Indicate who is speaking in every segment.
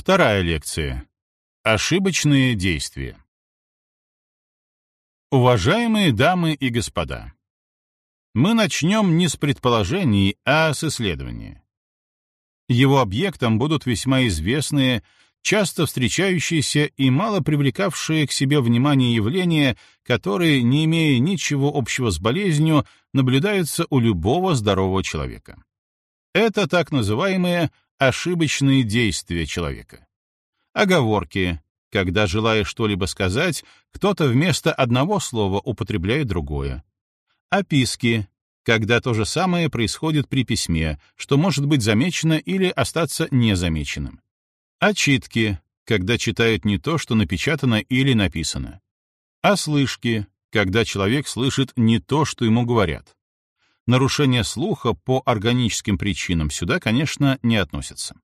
Speaker 1: Вторая лекция. Ошибочные действия. Уважаемые дамы и господа, мы начнем не с предположений, а с исследования. Его объектом будут весьма известные, часто встречающиеся и мало привлекавшие к себе внимание явления, которые, не имея ничего общего с болезнью, наблюдаются у любого здорового человека. Это так называемые ошибочные действия человека. Оговорки. Когда, желая что-либо сказать, кто-то вместо одного слова употребляет другое. Описки. Когда то же самое происходит при письме, что может быть замечено или остаться незамеченным. Отчитки. Когда читают не то, что напечатано или написано. Ослышки. Когда человек слышит не то, что ему говорят. Нарушение слуха по органическим причинам сюда, конечно, не относятся.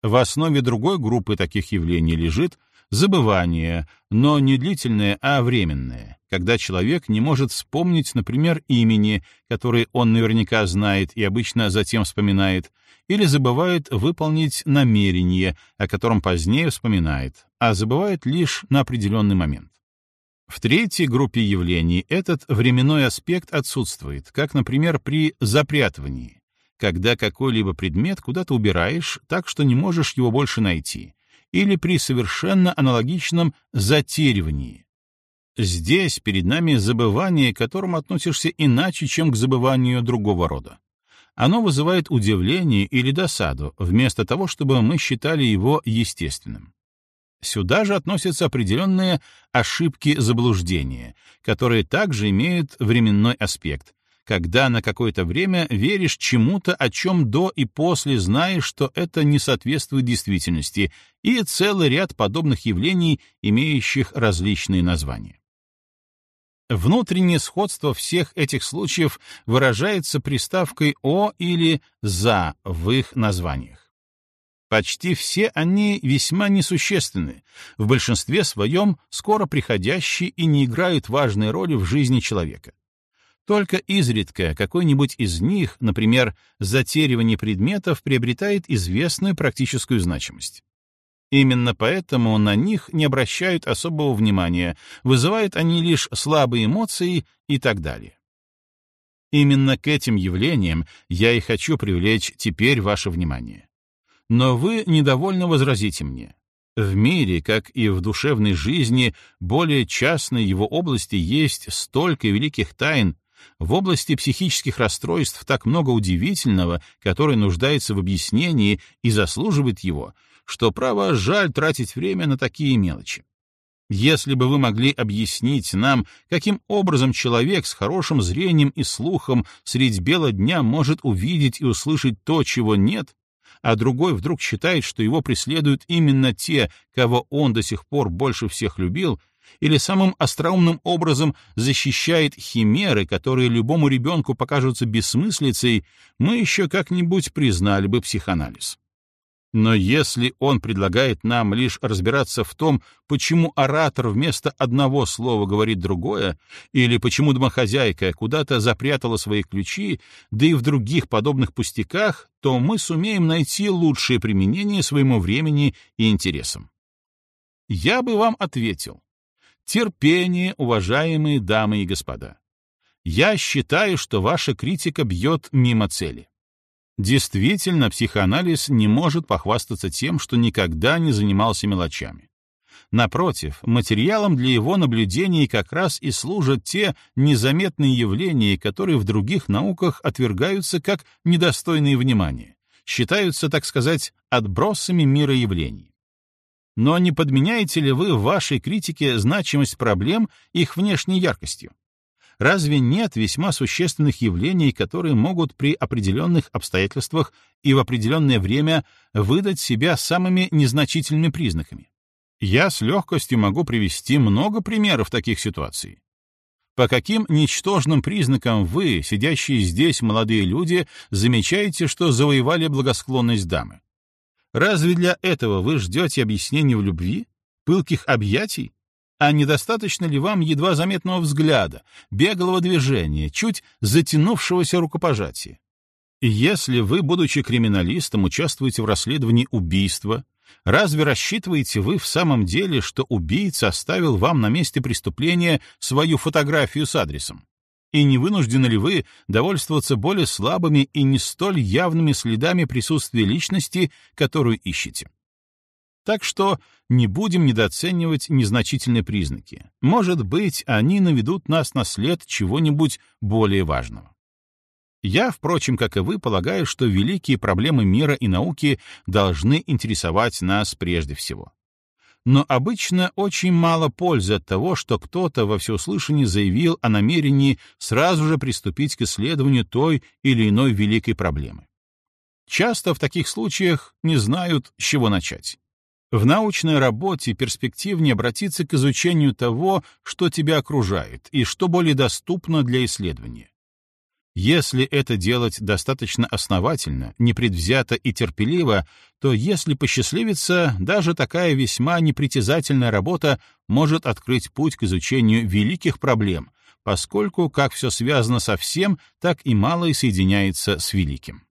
Speaker 1: В основе другой группы таких явлений лежит забывание, но не длительное, а временное, когда человек не может вспомнить, например, имени, которое он наверняка знает и обычно затем вспоминает, или забывает выполнить намерение, о котором позднее вспоминает, а забывает лишь на определенный момент. В третьей группе явлений этот временной аспект отсутствует, как, например, при запрятывании, когда какой-либо предмет куда-то убираешь так, что не можешь его больше найти, или при совершенно аналогичном затеривании. Здесь перед нами забывание, к которому относишься иначе, чем к забыванию другого рода. Оно вызывает удивление или досаду, вместо того, чтобы мы считали его естественным. Сюда же относятся определенные ошибки заблуждения, которые также имеют временной аспект, когда на какое-то время веришь чему-то, о чем до и после знаешь, что это не соответствует действительности, и целый ряд подобных явлений, имеющих различные названия. Внутреннее сходство всех этих случаев выражается приставкой «о» или «за» в их названиях. Почти все они весьма несущественны, в большинстве своем скоро приходящие и не играют важной роли в жизни человека. Только изредка какой-нибудь из них, например, затеривание предметов, приобретает известную практическую значимость. Именно поэтому на них не обращают особого внимания, вызывают они лишь слабые эмоции и так далее. Именно к этим явлениям я и хочу привлечь теперь ваше внимание. Но вы недовольно возразите мне. В мире, как и в душевной жизни, более частной его области есть столько великих тайн, в области психических расстройств так много удивительного, которое нуждается в объяснении и заслуживает его, что, право, жаль тратить время на такие мелочи. Если бы вы могли объяснить нам, каким образом человек с хорошим зрением и слухом средь бела дня может увидеть и услышать то, чего нет, а другой вдруг считает, что его преследуют именно те, кого он до сих пор больше всех любил, или самым остроумным образом защищает химеры, которые любому ребенку покажутся бессмыслицей, мы еще как-нибудь признали бы психоанализ. Но если он предлагает нам лишь разбираться в том, почему оратор вместо одного слова говорит другое, или почему домохозяйка куда-то запрятала свои ключи, да и в других подобных пустяках, то мы сумеем найти лучшее применение своему времени и интересам. Я бы вам ответил, Терпение, уважаемые дамы и господа. Я считаю, что ваша критика бьет мимо цели. Действительно, психоанализ не может похвастаться тем, что никогда не занимался мелочами. Напротив, материалом для его наблюдений как раз и служат те незаметные явления, которые в других науках отвергаются как недостойные внимания, считаются, так сказать, отбросами мира явлений. Но не подменяете ли вы в вашей критике значимость проблем их внешней яркостью? Разве нет весьма существенных явлений, которые могут при определенных обстоятельствах и в определенное время выдать себя самыми незначительными признаками? Я с легкостью могу привести много примеров таких ситуаций. По каким ничтожным признакам вы, сидящие здесь молодые люди, замечаете, что завоевали благосклонность дамы? Разве для этого вы ждете объяснений в любви, пылких объятий? А недостаточно ли вам едва заметного взгляда, беглого движения, чуть затянувшегося рукопожатия? Если вы, будучи криминалистом, участвуете в расследовании убийства, Разве рассчитываете вы в самом деле, что убийца оставил вам на месте преступления свою фотографию с адресом? И не вынуждены ли вы довольствоваться более слабыми и не столь явными следами присутствия личности, которую ищете? Так что не будем недооценивать незначительные признаки. Может быть, они наведут нас на след чего-нибудь более важного. Я, впрочем, как и вы, полагаю, что великие проблемы мира и науки должны интересовать нас прежде всего но обычно очень мало пользы от того, что кто-то во всеуслышание заявил о намерении сразу же приступить к исследованию той или иной великой проблемы. Часто в таких случаях не знают, с чего начать. В научной работе перспективнее обратиться к изучению того, что тебя окружает и что более доступно для исследования. Если это делать достаточно основательно, непредвзято и терпеливо, то если посчастливится, даже такая весьма непритязательная работа может открыть путь к изучению великих проблем, поскольку как все связано со всем, так и малое соединяется с великим.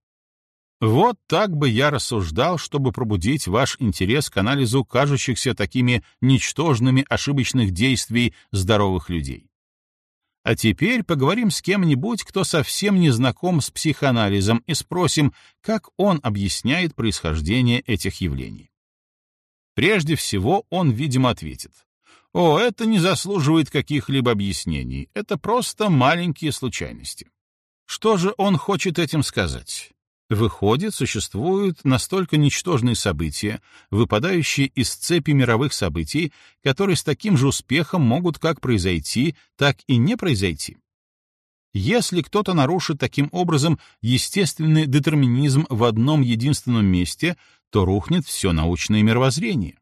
Speaker 1: Вот так бы я рассуждал, чтобы пробудить ваш интерес к анализу кажущихся такими ничтожными ошибочных действий здоровых людей. А теперь поговорим с кем-нибудь, кто совсем не знаком с психоанализом, и спросим, как он объясняет происхождение этих явлений. Прежде всего, он, видимо, ответит. О, это не заслуживает каких-либо объяснений, это просто маленькие случайности. Что же он хочет этим сказать? Выходит, существуют настолько ничтожные события, выпадающие из цепи мировых событий, которые с таким же успехом могут как произойти, так и не произойти. Если кто-то нарушит таким образом естественный детерминизм в одном единственном месте, то рухнет все научное мировоззрение.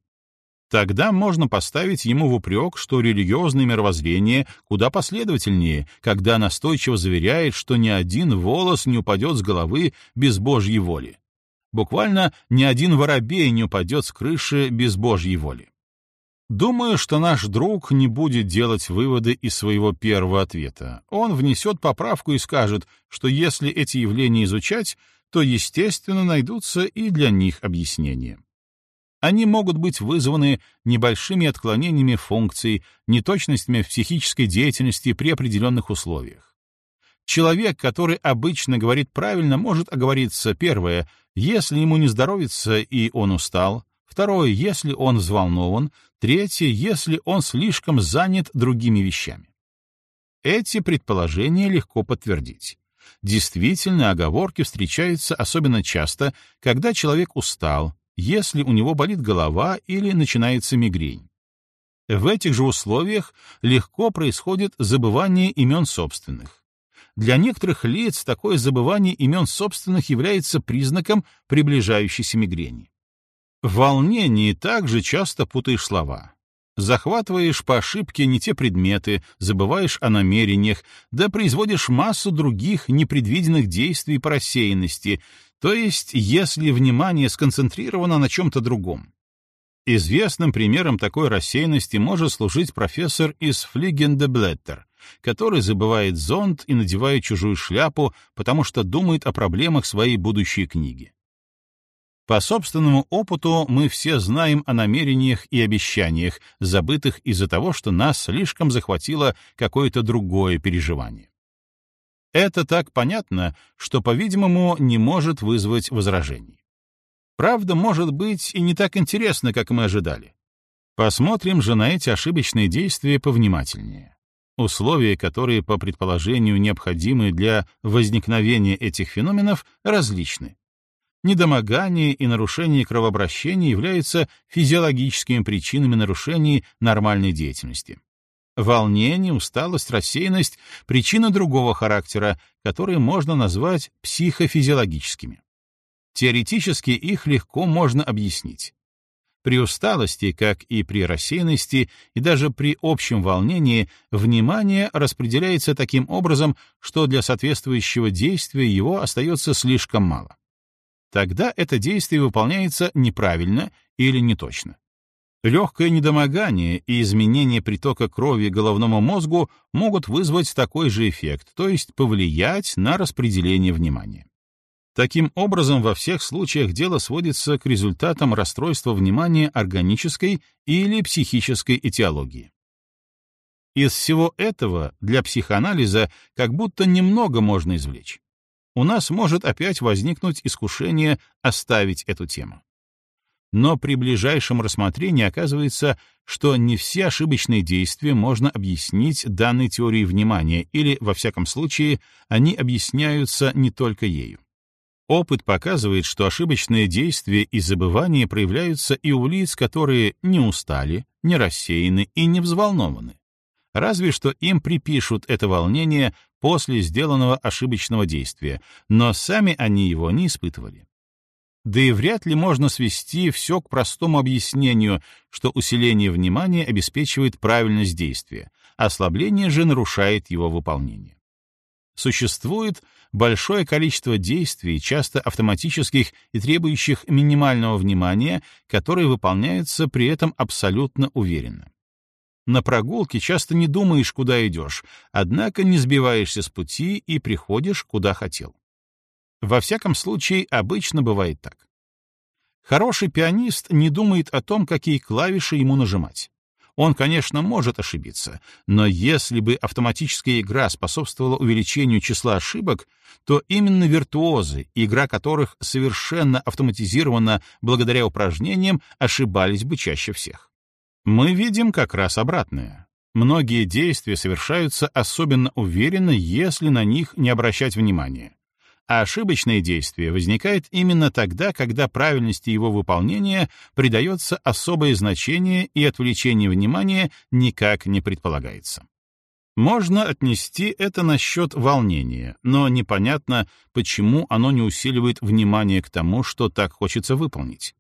Speaker 1: Тогда можно поставить ему в упрек, что религиозное мировоззрение куда последовательнее, когда настойчиво заверяет, что ни один волос не упадет с головы без Божьей воли. Буквально ни один воробей не упадет с крыши без Божьей воли. Думаю, что наш друг не будет делать выводы из своего первого ответа. Он внесет поправку и скажет, что если эти явления изучать, то, естественно, найдутся и для них объяснения. Они могут быть вызваны небольшими отклонениями функций, неточностями в психической деятельности при определенных условиях. Человек, который обычно говорит правильно, может оговориться, первое, если ему не здоровится и он устал, второе, если он взволнован, третье, если он слишком занят другими вещами. Эти предположения легко подтвердить. Действительно, оговорки встречаются особенно часто, когда человек устал, если у него болит голова или начинается мигрень. В этих же условиях легко происходит забывание имен собственных. Для некоторых лиц такое забывание имен собственных является признаком приближающейся мигрени. В волнении также часто путаешь слова. Захватываешь по ошибке не те предметы, забываешь о намерениях, да производишь массу других непредвиденных действий по рассеянности, то есть, если внимание сконцентрировано на чем-то другом. Известным примером такой рассеянности может служить профессор из Флигендеблеттер, который забывает зонт и надевает чужую шляпу, потому что думает о проблемах своей будущей книги. По собственному опыту мы все знаем о намерениях и обещаниях, забытых из-за того, что нас слишком захватило какое-то другое переживание. Это так понятно, что, по-видимому, не может вызвать возражений. Правда, может быть, и не так интересно, как мы ожидали. Посмотрим же на эти ошибочные действия повнимательнее. Условия, которые, по предположению, необходимы для возникновения этих феноменов, различны. Недомогание и нарушение кровообращения являются физиологическими причинами нарушений нормальной деятельности. Волнение, усталость, рассеянность — причины другого характера, которые можно назвать психофизиологическими. Теоретически их легко можно объяснить. При усталости, как и при рассеянности, и даже при общем волнении, внимание распределяется таким образом, что для соответствующего действия его остается слишком мало. Тогда это действие выполняется неправильно или неточно. Легкое недомогание и изменение притока крови головному мозгу могут вызвать такой же эффект, то есть повлиять на распределение внимания. Таким образом, во всех случаях дело сводится к результатам расстройства внимания органической или психической этиологии. Из всего этого для психоанализа как будто немного можно извлечь. У нас может опять возникнуть искушение оставить эту тему. Но при ближайшем рассмотрении оказывается, что не все ошибочные действия можно объяснить данной теорией внимания, или, во всяком случае, они объясняются не только ею. Опыт показывает, что ошибочные действия и забывания проявляются и у лиц, которые не устали, не рассеяны и не взволнованы. Разве что им припишут это волнение после сделанного ошибочного действия, но сами они его не испытывали. Да и вряд ли можно свести все к простому объяснению, что усиление внимания обеспечивает правильность действия, ослабление же нарушает его выполнение. Существует большое количество действий, часто автоматических и требующих минимального внимания, которые выполняются при этом абсолютно уверенно. На прогулке часто не думаешь, куда идешь, однако не сбиваешься с пути и приходишь, куда хотел. Во всяком случае, обычно бывает так. Хороший пианист не думает о том, какие клавиши ему нажимать. Он, конечно, может ошибиться, но если бы автоматическая игра способствовала увеличению числа ошибок, то именно виртуозы, игра которых совершенно автоматизирована благодаря упражнениям, ошибались бы чаще всех. Мы видим как раз обратное. Многие действия совершаются особенно уверенно, если на них не обращать внимания а ошибочное действие возникает именно тогда, когда правильности его выполнения придается особое значение и отвлечение внимания никак не предполагается. Можно отнести это насчет волнения, но непонятно, почему оно не усиливает внимание к тому, что так хочется выполнить.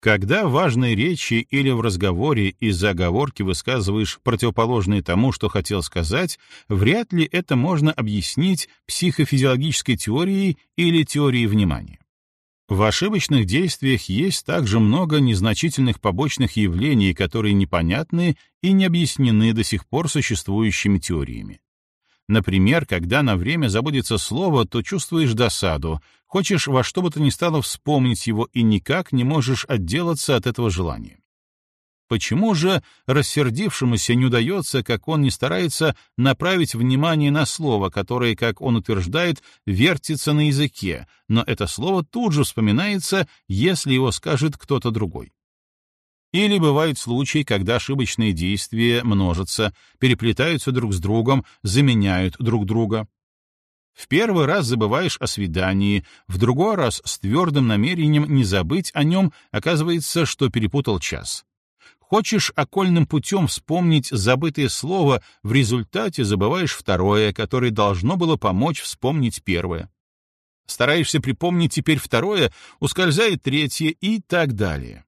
Speaker 1: Когда в важной речи или в разговоре из-за оговорки высказываешь противоположное тому, что хотел сказать, вряд ли это можно объяснить психофизиологической теорией или теорией внимания. В ошибочных действиях есть также много незначительных побочных явлений, которые непонятны и не объяснены до сих пор существующими теориями. Например, когда на время забудется слово, то чувствуешь досаду, хочешь во что бы то ни стало вспомнить его и никак не можешь отделаться от этого желания. Почему же рассердившемуся не удается, как он не старается, направить внимание на слово, которое, как он утверждает, вертится на языке, но это слово тут же вспоминается, если его скажет кто-то другой? Или бывают случаи, когда ошибочные действия множатся, переплетаются друг с другом, заменяют друг друга. В первый раз забываешь о свидании, в другой раз с твердым намерением не забыть о нем, оказывается, что перепутал час. Хочешь окольным путем вспомнить забытое слово, в результате забываешь второе, которое должно было помочь вспомнить первое. Стараешься припомнить теперь второе, ускользает третье и так далее.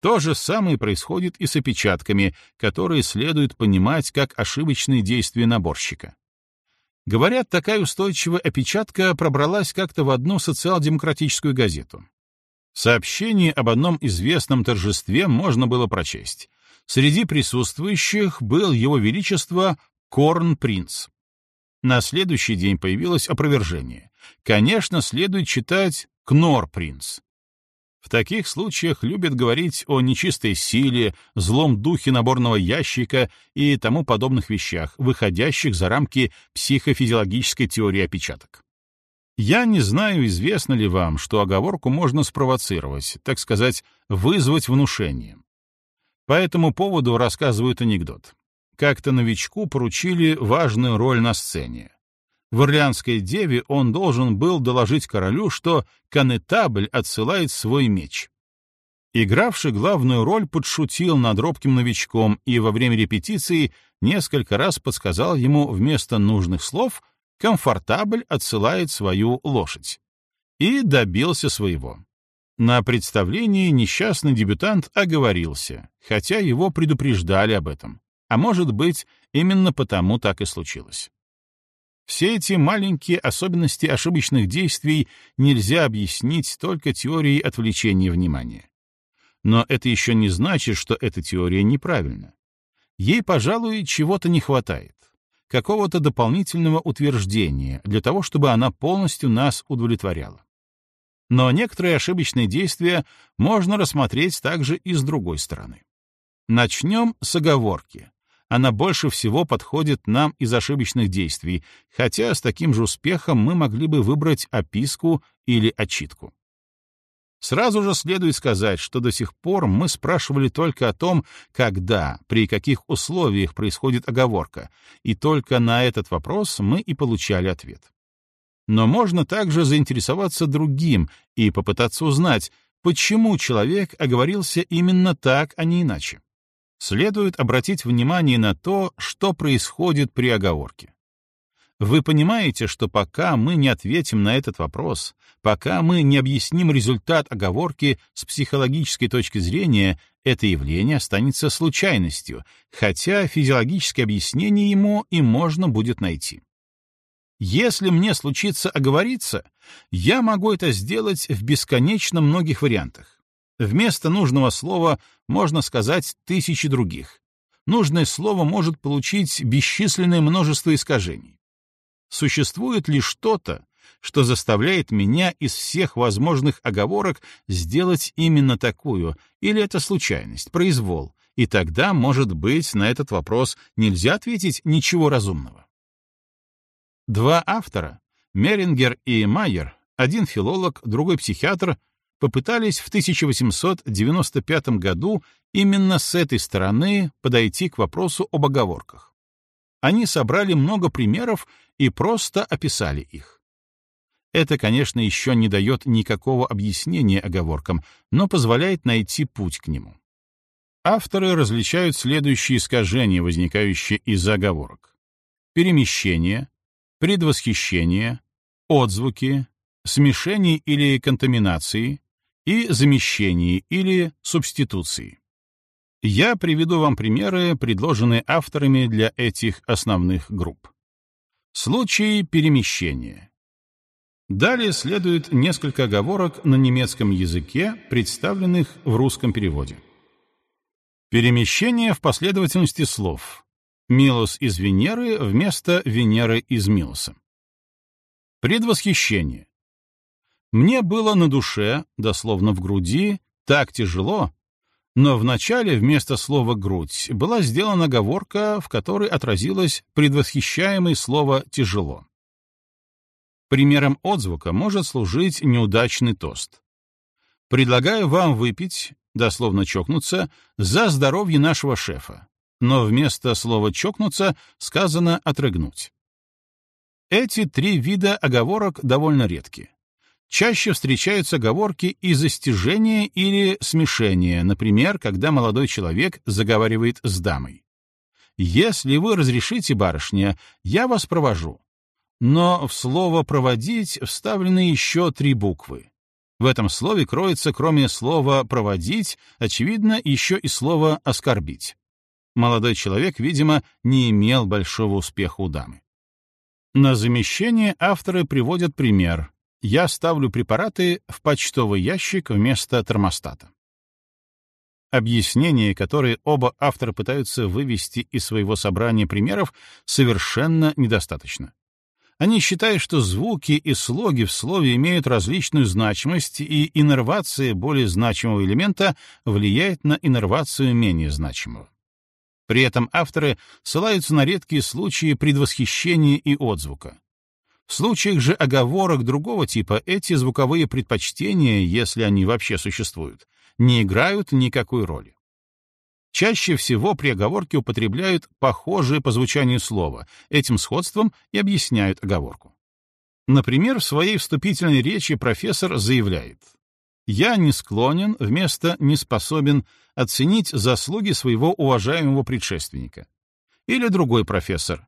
Speaker 1: То же самое происходит и с опечатками, которые следует понимать как ошибочные действия наборщика. Говорят, такая устойчивая опечатка пробралась как-то в одну социал-демократическую газету. Сообщение об одном известном торжестве можно было прочесть. Среди присутствующих был его величество Корн-принц. На следующий день появилось опровержение. Конечно, следует читать Кнор-принц. В таких случаях любят говорить о нечистой силе, злом духе наборного ящика и тому подобных вещах, выходящих за рамки психофизиологической теории опечаток. Я не знаю, известно ли вам, что оговорку можно спровоцировать, так сказать, вызвать внушением. По этому поводу рассказывают анекдот. Как-то новичку поручили важную роль на сцене. В Орлеанской деве он должен был доложить королю, что конетабль отсылает свой меч. Игравший главную роль подшутил над робким новичком и во время репетиции несколько раз подсказал ему вместо нужных слов «комфортабль отсылает свою лошадь». И добился своего. На представлении несчастный дебютант оговорился, хотя его предупреждали об этом. А может быть, именно потому так и случилось. Все эти маленькие особенности ошибочных действий нельзя объяснить только теорией отвлечения внимания. Но это еще не значит, что эта теория неправильна. Ей, пожалуй, чего-то не хватает, какого-то дополнительного утверждения для того, чтобы она полностью нас удовлетворяла. Но некоторые ошибочные действия можно рассмотреть также и с другой стороны. Начнем с оговорки. Она больше всего подходит нам из ошибочных действий, хотя с таким же успехом мы могли бы выбрать описку или отчитку. Сразу же следует сказать, что до сих пор мы спрашивали только о том, когда, при каких условиях происходит оговорка, и только на этот вопрос мы и получали ответ. Но можно также заинтересоваться другим и попытаться узнать, почему человек оговорился именно так, а не иначе. Следует обратить внимание на то, что происходит при оговорке. Вы понимаете, что пока мы не ответим на этот вопрос, пока мы не объясним результат оговорки с психологической точки зрения, это явление останется случайностью, хотя физиологическое объяснение ему и можно будет найти. Если мне случится оговориться, я могу это сделать в бесконечно многих вариантах. Вместо нужного слова можно сказать тысячи других. Нужное слово может получить бесчисленное множество искажений. Существует ли что-то, что заставляет меня из всех возможных оговорок сделать именно такую, или это случайность, произвол, и тогда, может быть, на этот вопрос нельзя ответить ничего разумного. Два автора, Мерингер и Майер, один филолог, другой психиатр, попытались в 1895 году именно с этой стороны подойти к вопросу об оговорках. Они собрали много примеров и просто описали их. Это, конечно, еще не дает никакого объяснения оговоркам, но позволяет найти путь к нему. Авторы различают следующие искажения, возникающие из оговорок. Перемещение, предвосхищение, отзвуки, смешение или контаминации и замещение или субституции. Я приведу вам примеры, предложенные авторами для этих основных групп. Случаи перемещения. Далее следует несколько оговорок на немецком языке, представленных в русском переводе. Перемещение в последовательности слов. Милос из Венеры вместо Венеры из Милоса. Предвосхищение. Мне было на душе, дословно в груди, так тяжело, но вначале вместо слова «грудь» была сделана оговорка, в которой отразилось предвосхищаемое слово «тяжело». Примером отзвука может служить неудачный тост. «Предлагаю вам выпить, дословно чокнуться, за здоровье нашего шефа», но вместо слова «чокнуться» сказано «отрыгнуть». Эти три вида оговорок довольно редки. Чаще встречаются оговорки из стяжения или смешения, например, когда молодой человек заговаривает с дамой. «Если вы разрешите, барышня, я вас провожу». Но в слово «проводить» вставлены еще три буквы. В этом слове кроется, кроме слова «проводить», очевидно, еще и слово «оскорбить». Молодой человек, видимо, не имел большого успеха у дамы. На замещение авторы приводят пример я ставлю препараты в почтовый ящик вместо термостата. Объяснение, которое оба автора пытаются вывести из своего собрания примеров, совершенно недостаточно. Они считают, что звуки и слоги в слове имеют различную значимость, и иннервация более значимого элемента влияет на иннервацию менее значимого. При этом авторы ссылаются на редкие случаи предвосхищения и отзвука. В случаях же оговорок другого типа эти звуковые предпочтения, если они вообще существуют, не играют никакой роли. Чаще всего при оговорке употребляют похожее по звучанию слово, этим сходством и объясняют оговорку. Например, в своей вступительной речи профессор заявляет «Я не склонен вместо «не способен» оценить заслуги своего уважаемого предшественника». Или другой профессор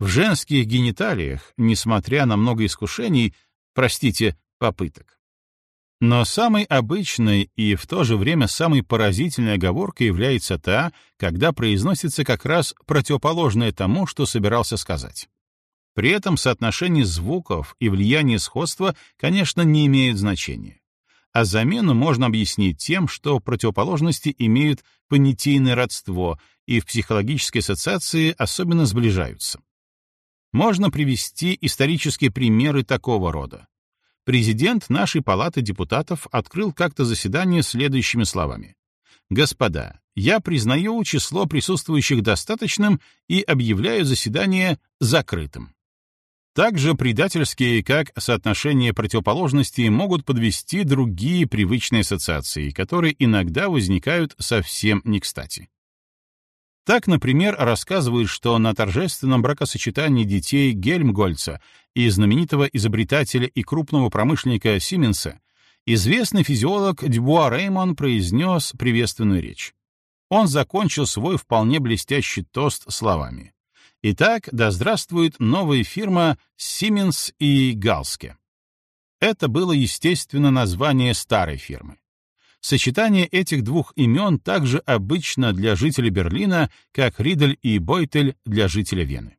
Speaker 1: в женских гениталиях, несмотря на много искушений, простите, попыток. Но самой обычной и в то же время самой поразительной оговоркой является та, когда произносится как раз противоположное тому, что собирался сказать. При этом соотношение звуков и влияние сходства, конечно, не имеют значения. А замену можно объяснить тем, что противоположности имеют понятийное родство и в психологической ассоциации особенно сближаются. Можно привести исторические примеры такого рода. президент нашей палаты депутатов открыл как-то заседание следующими словами. «Господа, я признаю число присутствующих достаточным и объявляю заседание закрытым». Также предательские, как соотношение противоположностей, могут подвести другие привычные ассоциации, которые иногда возникают совсем не кстати. Так, например, рассказывают, что на торжественном бракосочетании детей Гельмгольца и знаменитого изобретателя и крупного промышленника Сименса известный физиолог Дюбуа Реймон произнес приветственную речь. Он закончил свой вполне блестящий тост словами. Итак, да здравствует новая фирма Siemens и Галске. Это было, естественно, название старой фирмы. Сочетание этих двух имен также обычно для жителей Берлина, как Ридель и Бойтель для жителя Вены.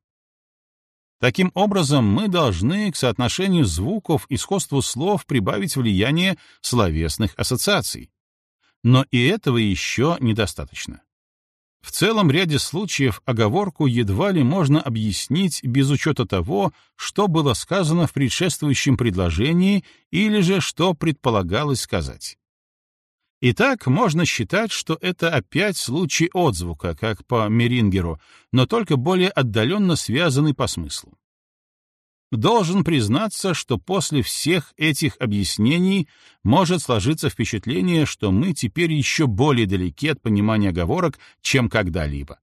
Speaker 1: Таким образом, мы должны к соотношению звуков и сходству слов прибавить влияние словесных ассоциаций. Но и этого еще недостаточно. В целом ряде случаев оговорку едва ли можно объяснить без учета того, что было сказано в предшествующем предложении или же что предполагалось сказать. Итак, можно считать, что это опять случай отзвука, как по Мерингеру, но только более отдаленно связанный по смыслу. Должен признаться, что после всех этих объяснений может сложиться впечатление, что мы теперь еще более далеки от понимания оговорок, чем когда-либо.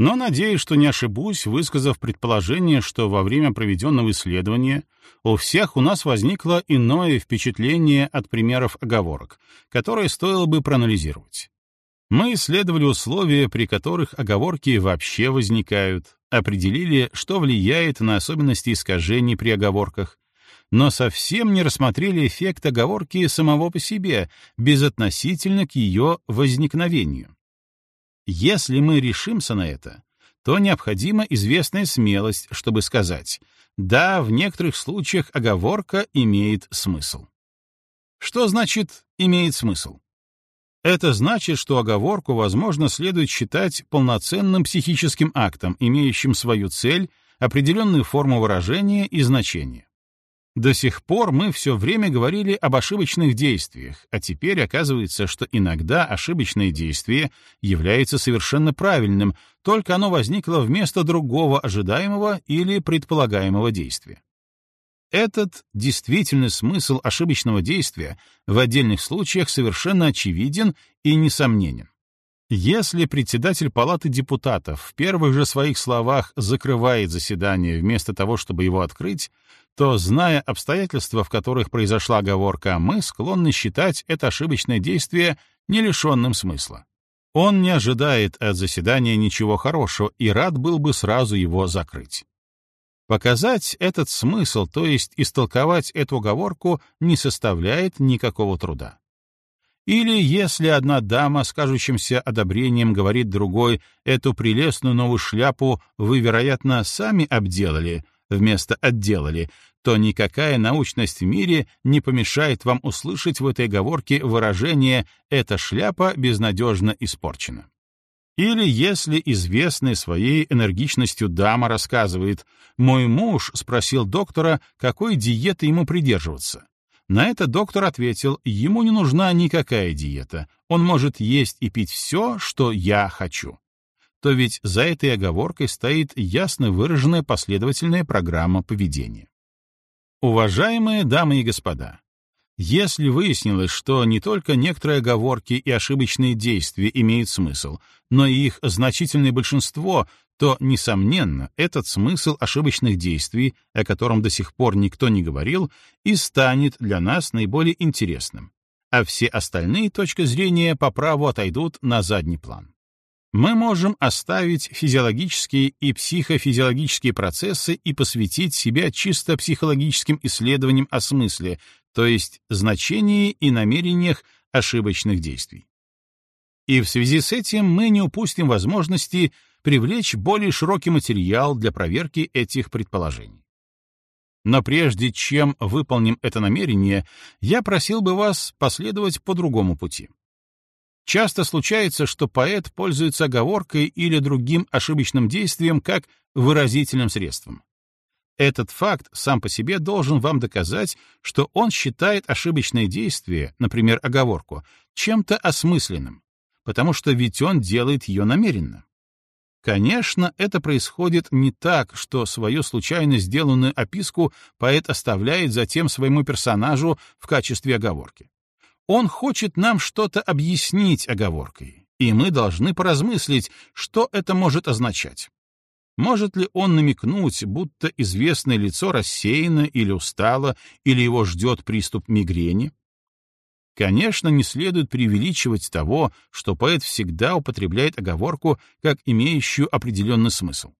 Speaker 1: Но надеюсь, что не ошибусь, высказав предположение, что во время проведенного исследования у всех у нас возникло иное впечатление от примеров оговорок, которые стоило бы проанализировать. Мы исследовали условия, при которых оговорки вообще возникают, определили, что влияет на особенности искажений при оговорках, но совсем не рассмотрели эффект оговорки самого по себе, безотносительно к ее возникновению. Если мы решимся на это, то необходима известная смелость, чтобы сказать «да, в некоторых случаях оговорка имеет смысл». Что значит «имеет смысл»? Это значит, что оговорку, возможно, следует считать полноценным психическим актом, имеющим свою цель, определенную форму выражения и значения. До сих пор мы все время говорили об ошибочных действиях, а теперь оказывается, что иногда ошибочное действие является совершенно правильным, только оно возникло вместо другого ожидаемого или предполагаемого действия. Этот действительный смысл ошибочного действия в отдельных случаях совершенно очевиден и несомненен. Если председатель Палаты депутатов в первых же своих словах закрывает заседание вместо того, чтобы его открыть, то, зная обстоятельства, в которых произошла оговорка, мы склонны считать это ошибочное действие не лишенным смысла. Он не ожидает от заседания ничего хорошего и рад был бы сразу его закрыть. Показать этот смысл, то есть истолковать эту оговорку, не составляет никакого труда. Или если одна дама с кажущимся одобрением говорит другой, эту прелестную новую шляпу вы, вероятно, сами обделали, вместо отделали, то никакая научность в мире не помешает вам услышать в этой оговорке выражение «эта шляпа безнадежно испорчена». Или если известная своей энергичностью дама рассказывает «Мой муж спросил доктора, какой диеты ему придерживаться». На это доктор ответил, ему не нужна никакая диета, он может есть и пить все, что я хочу. То ведь за этой оговоркой стоит ясно выраженная последовательная программа поведения. Уважаемые дамы и господа, если выяснилось, что не только некоторые оговорки и ошибочные действия имеют смысл, но и их значительное большинство, то, несомненно, этот смысл ошибочных действий, о котором до сих пор никто не говорил, и станет для нас наиболее интересным, а все остальные точки зрения по праву отойдут на задний план. Мы можем оставить физиологические и психофизиологические процессы и посвятить себя чисто психологическим исследованиям о смысле, то есть значении и намерениях ошибочных действий. И в связи с этим мы не упустим возможности привлечь более широкий материал для проверки этих предположений. Но прежде чем выполним это намерение, я просил бы вас последовать по другому пути. Часто случается, что поэт пользуется оговоркой или другим ошибочным действием как выразительным средством. Этот факт сам по себе должен вам доказать, что он считает ошибочное действие, например, оговорку, чем-то осмысленным, потому что ведь он делает ее намеренно. Конечно, это происходит не так, что свою случайно сделанную описку поэт оставляет затем своему персонажу в качестве оговорки. Он хочет нам что-то объяснить оговоркой, и мы должны поразмыслить, что это может означать. Может ли он намекнуть, будто известное лицо рассеяно или устало, или его ждет приступ мигрени? Конечно, не следует преувеличивать того, что поэт всегда употребляет оговорку как имеющую определенный смысл.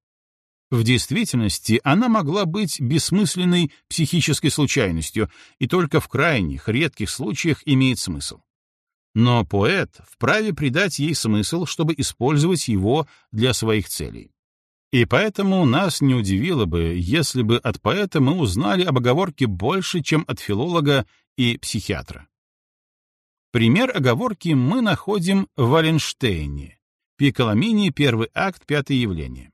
Speaker 1: В действительности она могла быть бессмысленной психической случайностью и только в крайних, редких случаях имеет смысл. Но поэт вправе придать ей смысл, чтобы использовать его для своих целей. И поэтому нас не удивило бы, если бы от поэта мы узнали об оговорке больше, чем от филолога и психиатра. Пример оговорки мы находим в Валенштейне, Пиколамини, первый акт, пятое явление.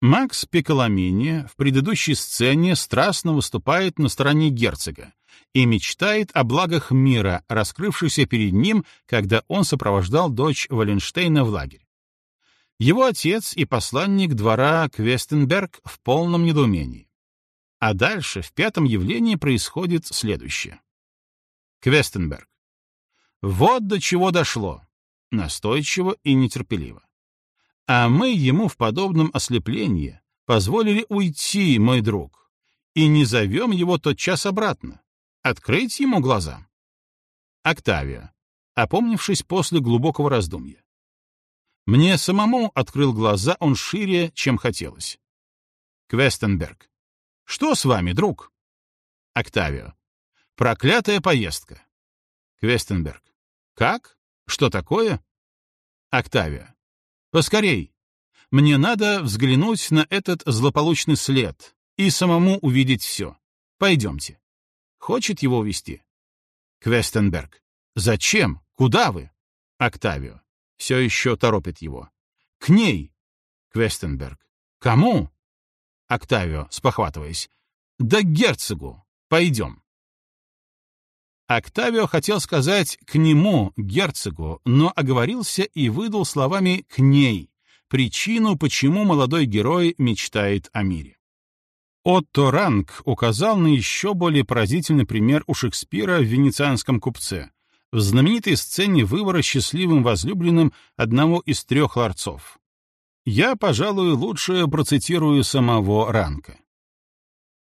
Speaker 1: Макс Пиколамини в предыдущей сцене страстно выступает на стороне герцога и мечтает о благах мира, раскрывшихся перед ним, когда он сопровождал дочь Валенштейна в лагерь. Его отец и посланник двора Квестенберг в полном недоумении. А дальше, в пятом явлении, происходит следующее. Квестенберг. Вот до чего дошло. Настойчиво и нетерпеливо. А мы ему в подобном ослеплении позволили уйти, мой друг, и не зовем его тотчас обратно. Открыть ему глаза. Октавия, опомнившись после глубокого раздумья. Мне самому открыл глаза он шире, чем хотелось. Квестенберг. Что с вами, друг? Октавио. Проклятая поездка. Квестенберг. Как? Что такое? Октавио. Поскорей. Мне надо взглянуть на этот злополучный след и самому увидеть все. Пойдемте. Хочет его увести? Квестенберг. Зачем? Куда вы? Октавио все еще торопит его. «К ней!» Квестенберг. «Кому?» Октавио, спохватываясь. «Да герцогу! Пойдем!» Октавио хотел сказать «к нему, герцогу», но оговорился и выдал словами «к ней», причину, почему молодой герой мечтает о мире. Отто Ранг указал на еще более поразительный пример у Шекспира в «Венецианском купце», в знаменитой сцене выбора счастливым возлюбленным одного из трех ларцов. Я, пожалуй, лучше процитирую самого Ранка.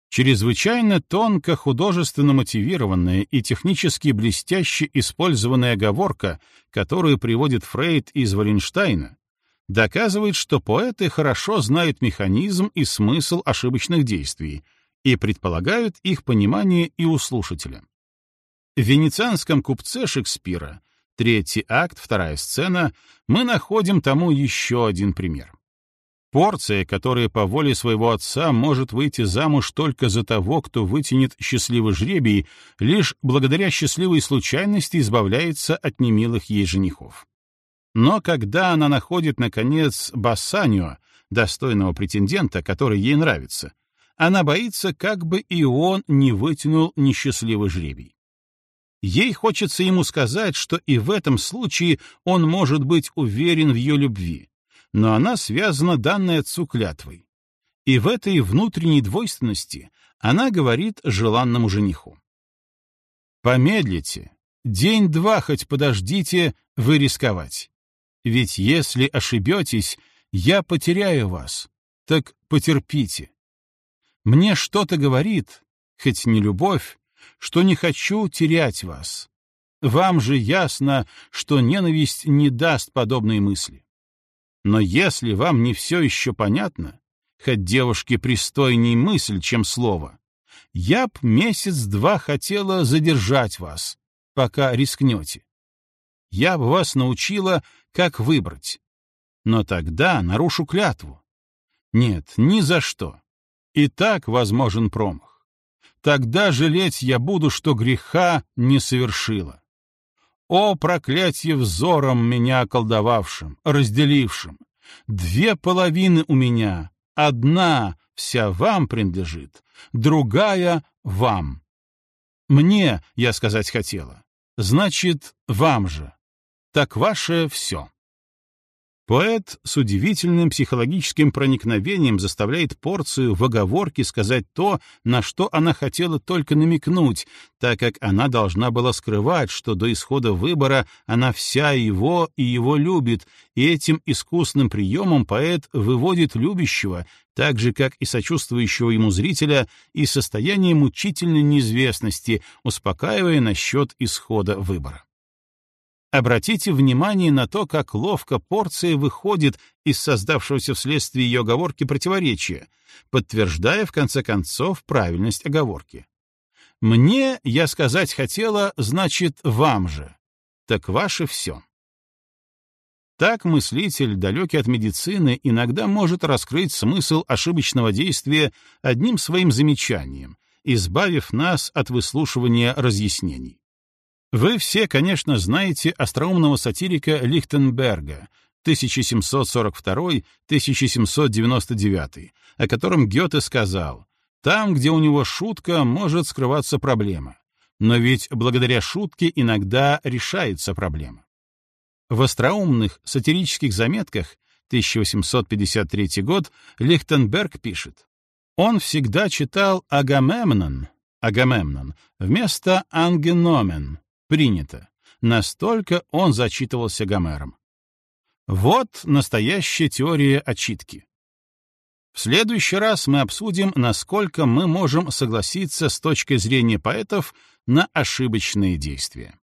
Speaker 1: Чрезвычайно тонко художественно мотивированная и технически блестяще использованная оговорка, которую приводит Фрейд из Валенштейна, доказывает, что поэты хорошо знают механизм и смысл ошибочных действий и предполагают их понимание и у слушателя. В венецианском купце Шекспира, третий акт, вторая сцена, мы находим тому еще один пример. Порция, которая по воле своего отца может выйти замуж только за того, кто вытянет счастливый жребий, лишь благодаря счастливой случайности избавляется от немилых ей женихов. Но когда она находит, наконец, Бассанио, достойного претендента, который ей нравится, она боится, как бы и он не вытянул несчастливый жребий. Ей хочется ему сказать, что и в этом случае он может быть уверен в ее любви, но она связана данной отцу клятвой. И в этой внутренней двойственности она говорит желанному жениху. «Помедлите, день-два хоть подождите, вы рисковать. Ведь если ошибетесь, я потеряю вас, так потерпите. Мне что-то говорит, хоть не любовь, что не хочу терять вас. Вам же ясно, что ненависть не даст подобной мысли. Но если вам не все еще понятно, хоть девушке пристойней мысль, чем слово, я б месяц-два хотела задержать вас, пока рискнете. Я бы вас научила, как выбрать. Но тогда нарушу клятву. Нет, ни за что. И так возможен промах тогда жалеть я буду, что греха не совершила. О, проклятие взором меня околдовавшим, разделившим! Две половины у меня, одна, вся вам принадлежит, другая — вам. Мне, я сказать хотела, значит, вам же. Так ваше все. Поэт с удивительным психологическим проникновением заставляет порцию в оговорке сказать то, на что она хотела только намекнуть, так как она должна была скрывать, что до исхода выбора она вся его и его любит, и этим искусным приемом поэт выводит любящего, так же, как и сочувствующего ему зрителя, из состояния мучительной неизвестности, успокаивая насчет исхода выбора. Обратите внимание на то, как ловко порция выходит из создавшегося вследствие ее оговорки противоречия, подтверждая в конце концов правильность оговорки. «Мне, я сказать хотела, значит, вам же. Так ваше все». Так мыслитель, далекий от медицины, иногда может раскрыть смысл ошибочного действия одним своим замечанием, избавив нас от выслушивания разъяснений. Вы все, конечно, знаете остроумного сатирика Лихтенберга 1742-1799, о котором Гёте сказал «Там, где у него шутка, может скрываться проблема. Но ведь благодаря шутке иногда решается проблема». В остроумных сатирических заметках 1853 год Лихтенберг пишет «Он всегда читал Агамемнон, Агамемнон вместо Ангеномен, Принято. Настолько он зачитывался Гомером. Вот настоящая теория отчитки. В следующий раз мы обсудим, насколько мы можем согласиться с точки зрения поэтов на ошибочные действия.